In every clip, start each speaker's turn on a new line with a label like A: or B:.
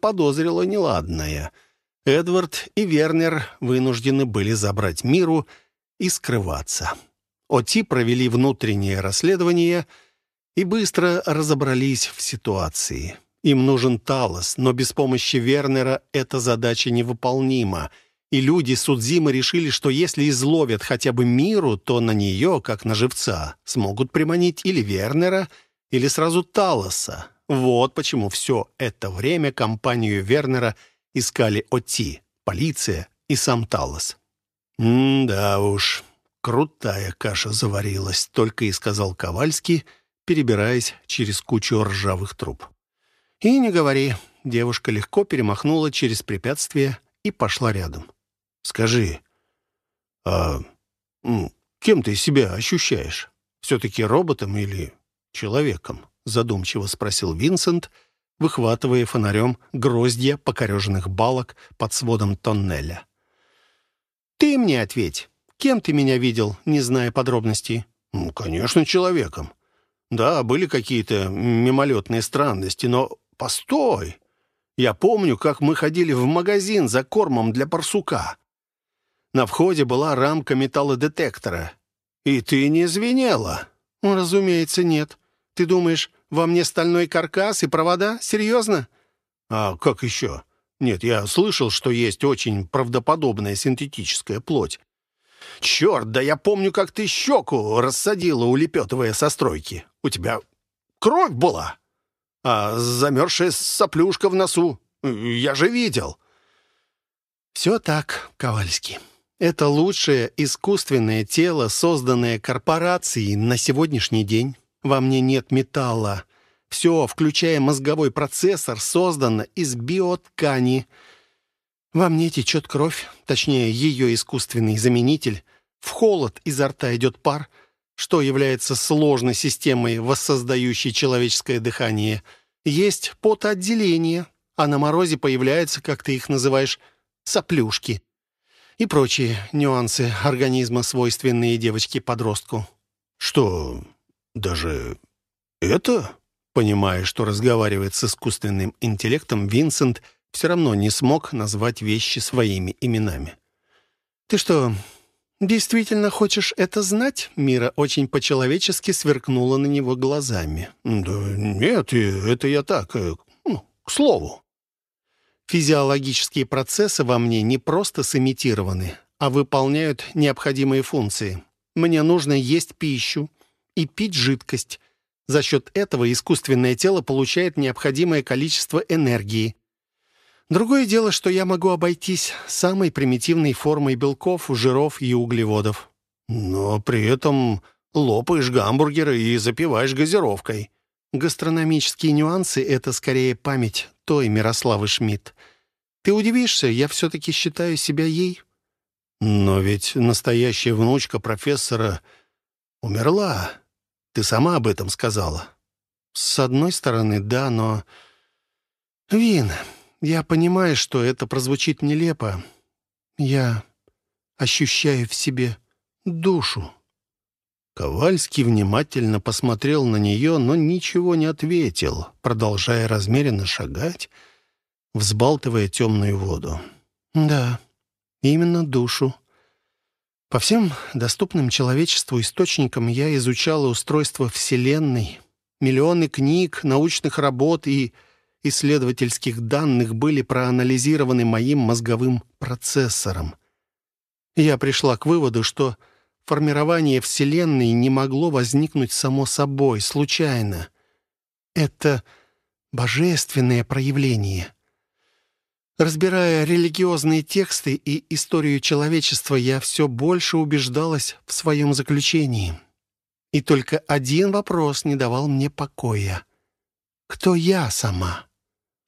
A: заподозрила неладное. Эдвард и Вернер вынуждены были забрать Миру и скрываться. ОТИ провели внутреннее расследование и быстро разобрались в ситуации. Им нужен Талос, но без помощи Вернера эта задача невыполнима. И люди Судзимы решили, что если изловят хотя бы Миру, то на нее, как на живца, смогут приманить или Вернера, или сразу Талоса. Вот почему все это время компанию Вернера искали ОТИ, полиция и сам Талос. «М-да уж, крутая каша заварилась», — только и сказал Ковальский, перебираясь через кучу ржавых труб. «И не говори». Девушка легко перемахнула через препятствие и пошла рядом. «Скажи, а кем ты себя ощущаешь? Все-таки роботом или человеком?» Задумчиво спросил Винсент, выхватывая фонарем гроздья покореженных балок под сводом тоннеля. «Ты мне ответь. Кем ты меня видел, не зная подробностей?» «Ну, конечно, человеком. Да, были какие-то мимолетные странности, но Постой! Я помню, как мы ходили в магазин за кормом для барсука. На входе была рамка металлодетектора. И ты не звенела. Разумеется, нет. Ты думаешь, во мне стальной каркас и провода? Серьезно? А как еще? Нет, я слышал, что есть очень правдоподобная синтетическая плоть. Черт, да я помню, как ты щеку рассадила, улепетывая со стройки. У тебя кровь была а замерзшая соплюшка в носу. Я же видел». «Все так, Ковальский. Это лучшее искусственное тело, созданное корпорацией на сегодняшний день. Во мне нет металла. Все, включая мозговой процессор, создано из биоткани. Во мне течет кровь, точнее, ее искусственный заменитель. В холод изо рта идет пар — что является сложной системой, воссоздающей человеческое дыхание. Есть потоотделение, а на морозе появляются, как ты их называешь, соплюшки и прочие нюансы организма, свойственные девочке-подростку. Что, даже это? Понимая, что разговаривает с искусственным интеллектом, Винсент все равно не смог назвать вещи своими именами. «Ты что, «Действительно хочешь это знать?» Мира очень по-человечески сверкнула на него глазами.
B: «Да нет, это я так, э, ну, к слову».
A: «Физиологические процессы во мне не просто сымитированы, а выполняют необходимые функции. Мне нужно есть пищу и пить жидкость. За счет этого искусственное тело получает необходимое количество энергии. Другое дело, что я могу обойтись самой примитивной формой белков, жиров и углеводов.
B: Но при этом лопаешь гамбургеры и запиваешь газировкой.
A: Гастрономические нюансы — это скорее память той Мирославы Шмидт. Ты удивишься, я все-таки считаю себя ей.
B: Но ведь настоящая внучка профессора умерла. Ты сама об этом сказала.
A: С одной стороны, да, но... Вин, я понимаю, что это прозвучит нелепо. Я ощущаю в себе душу».
B: Ковальский внимательно посмотрел на нее, но ничего не ответил, продолжая размеренно шагать, взбалтывая темную воду.
A: «Да, именно душу. По всем доступным человечеству источникам я изучала устройство Вселенной, миллионы книг, научных работ и исследовательских данных были проанализированы моим мозговым процессором. Я пришла к выводу, что формирование Вселенной не могло возникнуть само собой, случайно. Это божественное проявление. Разбирая религиозные тексты и историю человечества, я все больше убеждалась в своем заключении. И только один вопрос не давал мне покоя. Кто я сама?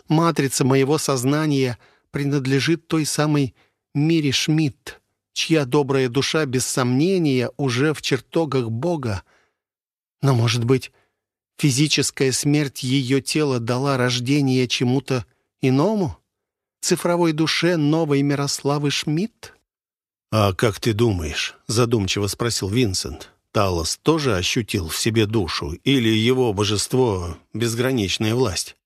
A: Матрица моего сознания принадлежит той самой Мире Шмидт, чья добрая душа, без сомнения, уже в чертогах Бога. Но, может быть, физическая смерть ее тела дала рождение чему-то иному? Цифровой душе новой Мирославы Шмидт?
B: «А как ты думаешь?» — задумчиво спросил Винсент. «Талос тоже ощутил в себе душу? Или его божество — безграничная власть?»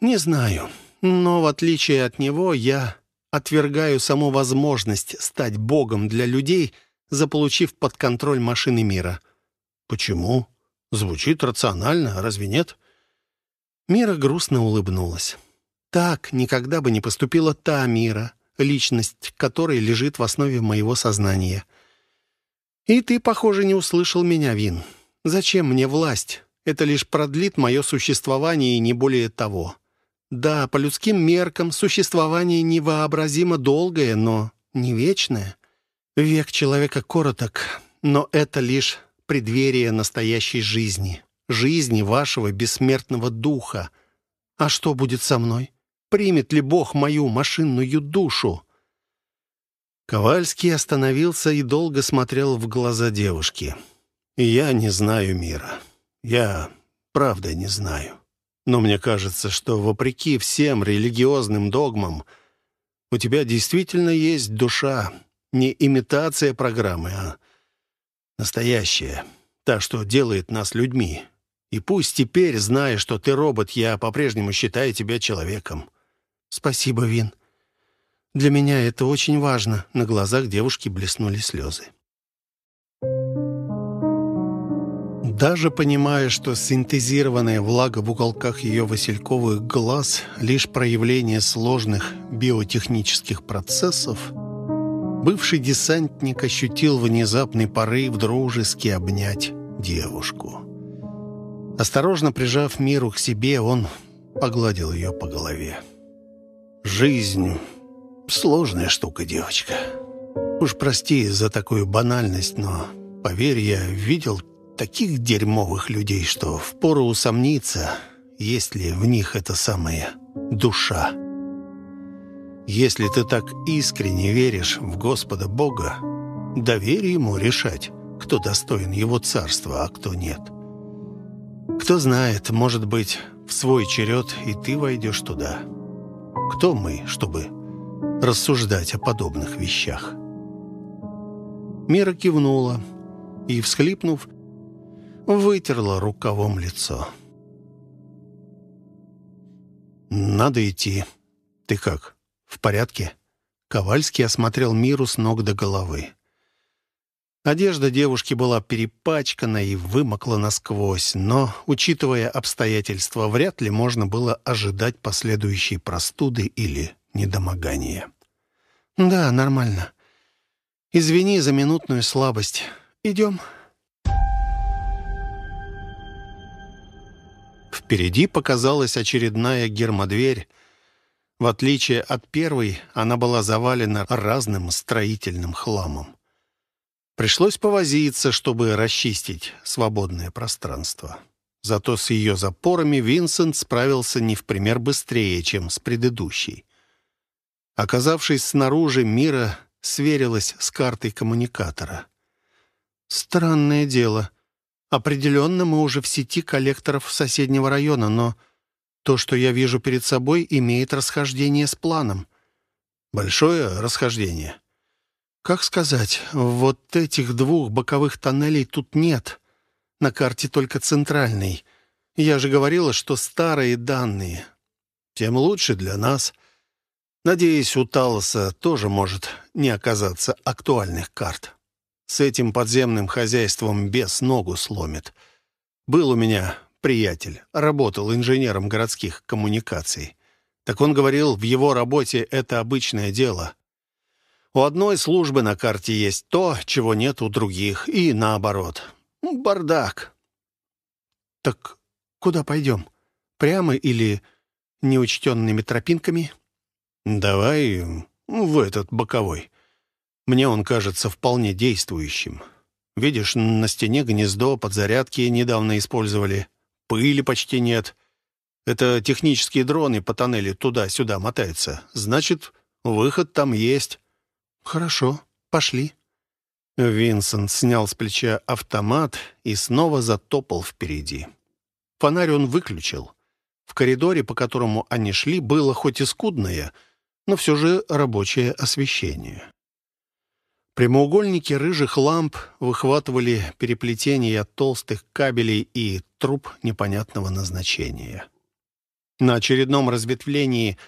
A: «Не знаю. но в отличие от него я отвергаю саму возможность стать богом для людей, заполучив под контроль машины мира.
B: Почему? Звучит рационально, разве нет?
A: Мира грустно улыбнулась. Так никогда бы не поступила та Мира, личность которой лежит в основе моего сознания. И ты, похоже, не услышал меня, Вин. Зачем мне власть? Это лишь продлит мое существование и не более того. Да, по людским меркам существование невообразимо долгое, но не вечное. Век человека короток, но это лишь преддверие настоящей жизни, жизни вашего бессмертного духа. А что будет со мной? Примет ли Бог мою машинную душу?»
B: Ковальский остановился и долго смотрел в глаза девушки. «Я не знаю мира. Я правда не знаю. Но мне кажется, что вопреки всем религиозным догмам у тебя действительно есть душа. Не имитация программы, а настоящая. Та, что делает нас людьми. И пусть теперь, зная, что ты робот, я по-прежнему считаю тебя человеком.
A: «Спасибо, Вин. Для меня это очень важно». На глазах девушки блеснули слезы. Даже понимая, что синтезированная влага в уголках ее васильковых глаз — лишь проявление сложных биотехнических процессов, бывший десантник ощутил внезапный порыв дружески обнять девушку. Осторожно прижав Миру к себе, он погладил ее по голове.
B: Жизнь — сложная штука, девочка. Уж прости за такую банальность, но, поверь, я видел таких дерьмовых людей, что впору усомниться, есть ли в них эта самая душа. Если ты так искренне веришь в Господа Бога, доверь Ему решать, кто достоин Его царства, а кто нет. Кто знает, может быть, в свой черед и ты войдешь туда». Кто мы, чтобы рассуждать о подобных вещах? Мира кивнула и, всхлипнув, вытерла рукавом лицо. «Надо идти. Ты как, в порядке?» Ковальский осмотрел Миру с ног до головы. Одежда девушки была перепачкана и вымокла насквозь, но, учитывая обстоятельства, вряд ли можно было ожидать последующей простуды или недомогания. «Да, нормально. Извини за минутную слабость. Идем». Впереди показалась очередная гермодверь. В отличие от первой, она была завалена разным строительным хламом. Пришлось повозиться, чтобы расчистить свободное пространство. Зато с ее запорами Винсент справился не в пример быстрее, чем с предыдущей. Оказавшись снаружи, Мира сверилась с картой коммуникатора. «Странное дело. Определенно мы уже в сети коллекторов соседнего района, но то, что я вижу перед собой, имеет расхождение с планом». «Большое расхождение?»
A: Как сказать, вот этих двух боковых тоннелей тут нет. На карте только центральный. Я же говорила, что старые данные.
B: Тем лучше для нас. Надеюсь, у Талоса тоже может не оказаться актуальных карт. С этим подземным хозяйством без ногу сломит. Был у меня приятель, работал инженером городских коммуникаций. Так он говорил, в его работе это обычное дело. У одной службы на карте есть то, чего нет у других, и наоборот. Бардак.
A: Так куда пойдем? Прямо или неучтенными тропинками?
B: Давай в этот боковой. Мне он кажется вполне действующим. Видишь, на стене гнездо подзарядки недавно использовали. Пыли почти нет. Это технические дроны по тоннелю туда-сюда мотаются. Значит, выход там есть.
A: «Хорошо, пошли».
B: Винсент снял с плеча автомат и снова затопал впереди. Фонарь он выключил. В коридоре, по которому они шли, было хоть и скудное, но все же рабочее освещение. Прямоугольники рыжих ламп выхватывали переплетения толстых кабелей и труб непонятного назначения.
A: На очередном разветвлении